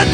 Ten